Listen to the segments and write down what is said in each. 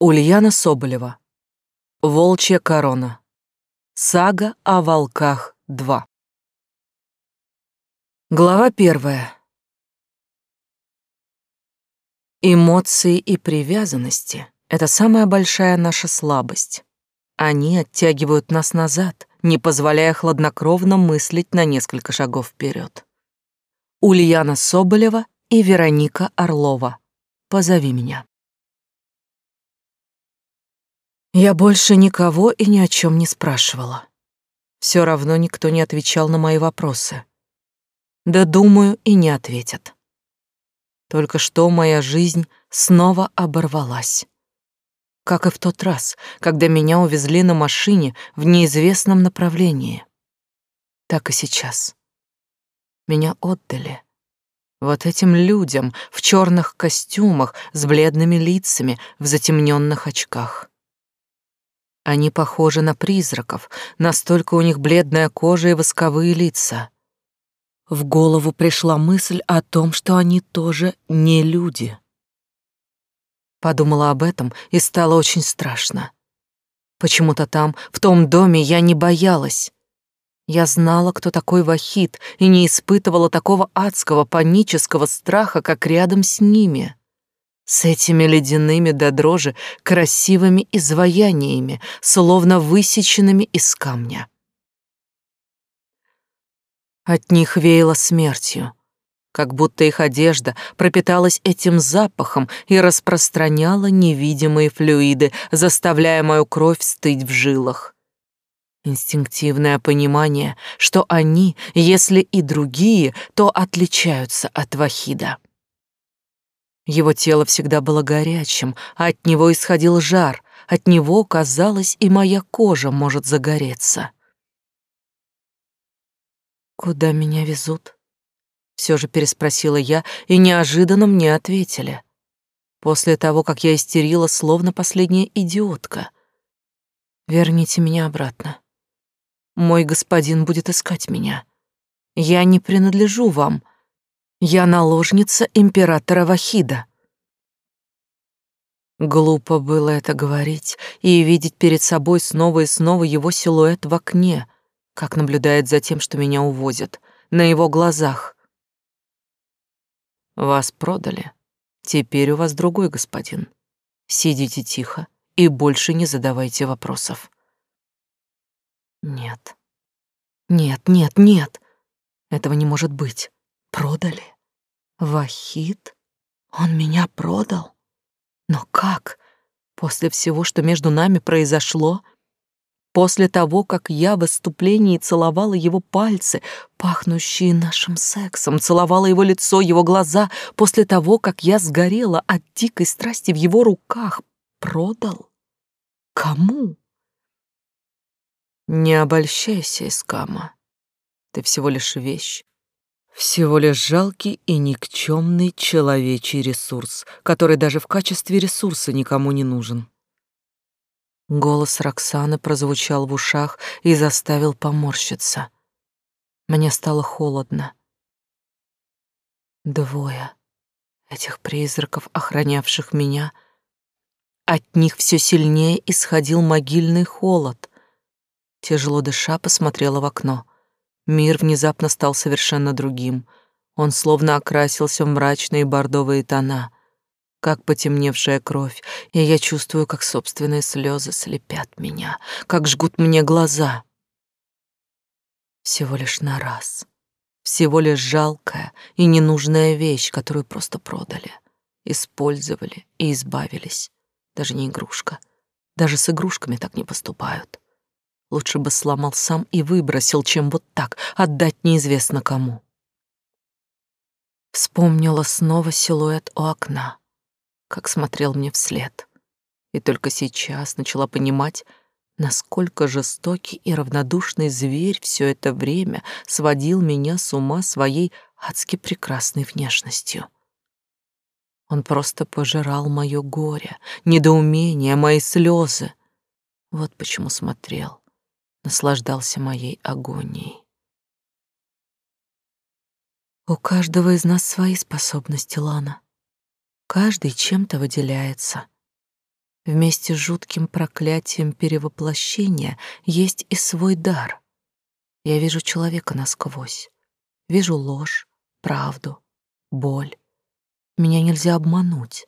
Ульяна Соболева. Волчья корона. Сага о волках 2. Глава первая. Эмоции и привязанности — это самая большая наша слабость. Они оттягивают нас назад, не позволяя хладнокровно мыслить на несколько шагов вперед. Ульяна Соболева и Вероника Орлова. Позови меня. Я больше никого и ни о чем не спрашивала. Все равно никто не отвечал на мои вопросы. Да думаю, и не ответят. Только что моя жизнь снова оборвалась. Как и в тот раз, когда меня увезли на машине в неизвестном направлении. Так и сейчас. Меня отдали. Вот этим людям в черных костюмах с бледными лицами в затемненных очках. Они похожи на призраков, настолько у них бледная кожа и восковые лица. В голову пришла мысль о том, что они тоже не люди. Подумала об этом и стало очень страшно. Почему-то там, в том доме, я не боялась. Я знала, кто такой Вахид, и не испытывала такого адского панического страха, как рядом с ними с этими ледяными до дрожи красивыми изваяниями, словно высеченными из камня. От них веяло смертью, как будто их одежда пропиталась этим запахом и распространяла невидимые флюиды, заставляя мою кровь стыть в жилах. Инстинктивное понимание, что они, если и другие, то отличаются от Вахида. Его тело всегда было горячим, а от него исходил жар, от него, казалось, и моя кожа может загореться. «Куда меня везут?» Все же переспросила я, и неожиданно мне ответили. После того, как я истерила, словно последняя идиотка. «Верните меня обратно. Мой господин будет искать меня. Я не принадлежу вам, я наложница императора Вахида. Глупо было это говорить и видеть перед собой снова и снова его силуэт в окне, как наблюдает за тем, что меня увозят, на его глазах. Вас продали. Теперь у вас другой господин. Сидите тихо и больше не задавайте вопросов. Нет. Нет, нет, нет. Этого не может быть. Продали? Вахид? Он меня продал? Но как? После всего, что между нами произошло, после того, как я в выступлении целовала его пальцы, пахнущие нашим сексом, целовала его лицо, его глаза, после того, как я сгорела от дикой страсти в его руках, продал? Кому? Не обольщайся, Искама. Ты всего лишь вещь, всего лишь жалкий и никчемный человечий ресурс, который даже в качестве ресурса никому не нужен. Голос Роксаны прозвучал в ушах и заставил поморщиться. Мне стало холодно. Двое этих призраков, охранявших меня, от них все сильнее исходил могильный холод. Тяжело дыша посмотрела в окно. Мир внезапно стал совершенно другим. Он словно окрасился в мрачные бордовые тона, как потемневшая кровь, и я чувствую, как собственные слезы слепят меня, как жгут мне глаза. Всего лишь на раз. Всего лишь жалкая и ненужная вещь, которую просто продали, использовали и избавились. Даже не игрушка. Даже с игрушками так не поступают. Лучше бы сломал сам и выбросил, чем вот так отдать неизвестно кому. Вспомнила снова силуэт у окна, как смотрел мне вслед. И только сейчас начала понимать, насколько жестокий и равнодушный зверь все это время сводил меня с ума своей адски прекрасной внешностью. Он просто пожирал мое горе, недоумение, мои слезы. Вот почему смотрел, наслаждался моей агонией. У каждого из нас свои способности, Лана. Каждый чем-то выделяется. Вместе с жутким проклятием перевоплощения есть и свой дар. Я вижу человека насквозь. Вижу ложь, правду, боль. Меня нельзя обмануть.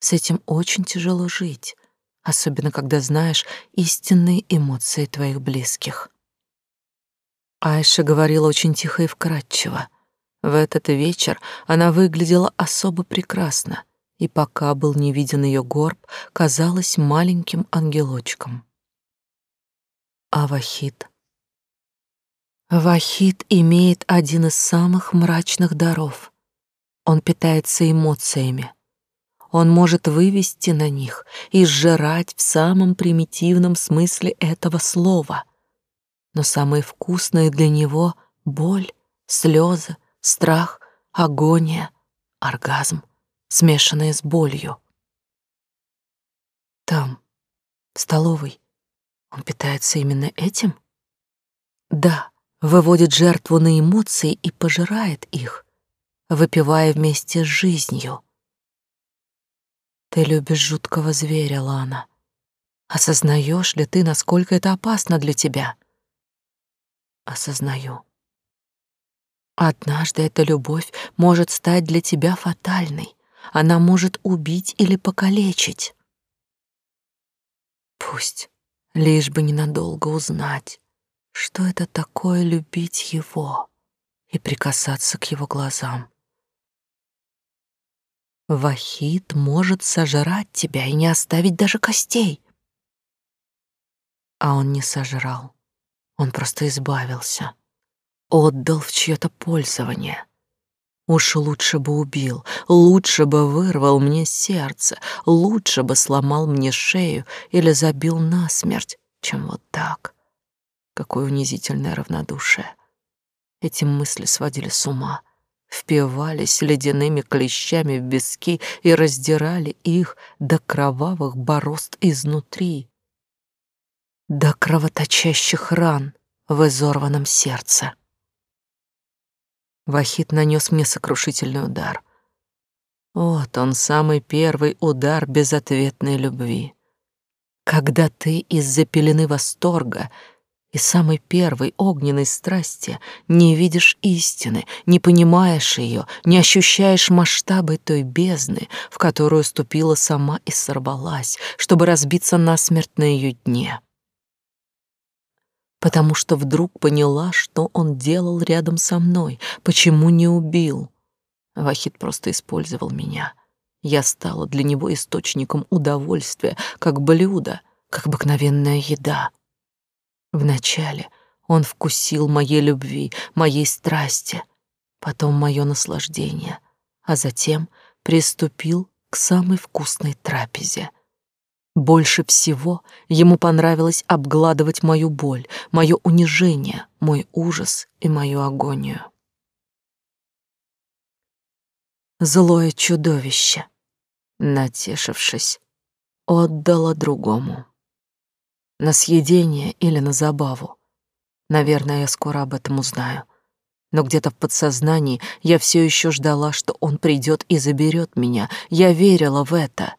С этим очень тяжело жить, особенно когда знаешь истинные эмоции твоих близких. Айша говорила очень тихо и вкрадчиво. В этот вечер она выглядела особо прекрасно, и пока был не виден ее горб, казалась маленьким ангелочком. А Вахид? Вахид имеет один из самых мрачных даров. Он питается эмоциями. Он может вывести на них и сжирать в самом примитивном смысле этого слова. Но самые вкусные для него — боль, слезы, страх, агония, оргазм смешанные с болью. Там, в столовой, он питается именно этим? Да, выводит жертву на эмоции и пожирает их, выпивая вместе с жизнью. Ты любишь жуткого зверя, Лана. Осознаешь ли ты, насколько это опасно для тебя? Осознаю. Однажды эта любовь может стать для тебя фатальной, она может убить или покалечить. Пусть, лишь бы ненадолго узнать, что это такое любить его и прикасаться к его глазам. Вахид может сожрать тебя и не оставить даже костей. А он не сожрал, он просто избавился, отдал в чье-то пользование — Уж лучше бы убил, лучше бы вырвал мне сердце, лучше бы сломал мне шею или забил насмерть, чем вот так. Какое унизительное равнодушие. Эти мысли сводили с ума, впивались ледяными клещами в виски и раздирали их до кровавых борозд изнутри, до кровоточащих ран в изорванном сердце. Вахид нанес мне сокрушительный удар. Вот он, самый первый удар безответной любви. Когда ты из-за пелены восторга и самой первой огненной страсти не видишь истины, не понимаешь ее, не ощущаешь масштабы той бездны, в которую ступила сама и сорвалась, чтобы разбиться насмерть на ее дне потому что вдруг поняла, что он делал рядом со мной, почему не убил. Вахид просто использовал меня. Я стала для него источником удовольствия, как блюдо, как обыкновенная еда. Вначале он вкусил моей любви, моей страсти, потом мое наслаждение, а затем приступил к самой вкусной трапезе — больше всего ему понравилось обгладывать мою боль, мое унижение, мой ужас и мою агонию. Злое чудовище, натешившись, отдало другому. На съедение или на забаву. Наверное, я скоро об этом узнаю. Но где-то в подсознании я все еще ждала, что он придет и заберет меня. Я верила в это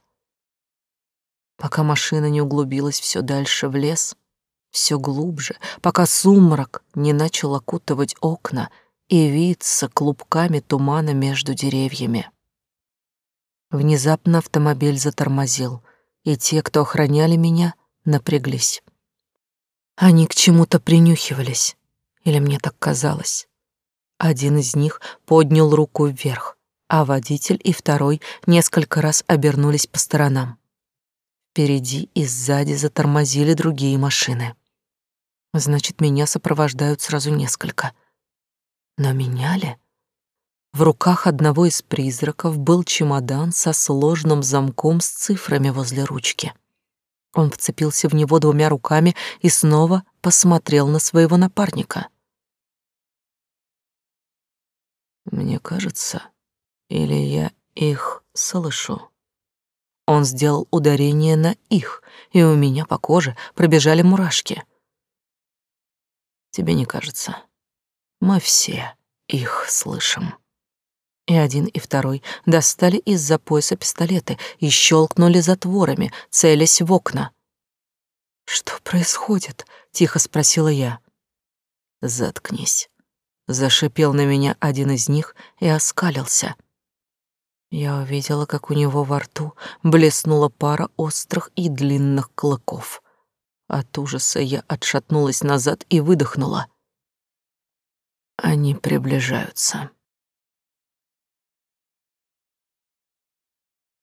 пока машина не углубилась все дальше в лес, все глубже, пока сумрак не начал окутывать окна и виться клубками тумана между деревьями. Внезапно автомобиль затормозил, и те, кто охраняли меня, напряглись. Они к чему-то принюхивались, или мне так казалось. Один из них поднял руку вверх, а водитель и второй несколько раз обернулись по сторонам. Впереди и сзади затормозили другие машины. Значит, меня сопровождают сразу несколько. Но меня ли? В руках одного из призраков был чемодан со сложным замком с цифрами возле ручки. Он вцепился в него двумя руками и снова посмотрел на своего напарника. Мне кажется, или я их слышу. Он сделал ударение на «их», и у меня по коже пробежали мурашки. Тебе не кажется? Мы все их слышим. И один, и второй достали из-за пояса пистолеты и щелкнули затворами, целясь в окна. «Что происходит?» — тихо спросила я. «Заткнись», — зашипел на меня один из них и оскалился. Я увидела, как у него во рту блеснула пара острых и длинных клыков. От ужаса я отшатнулась назад и выдохнула. Они приближаются.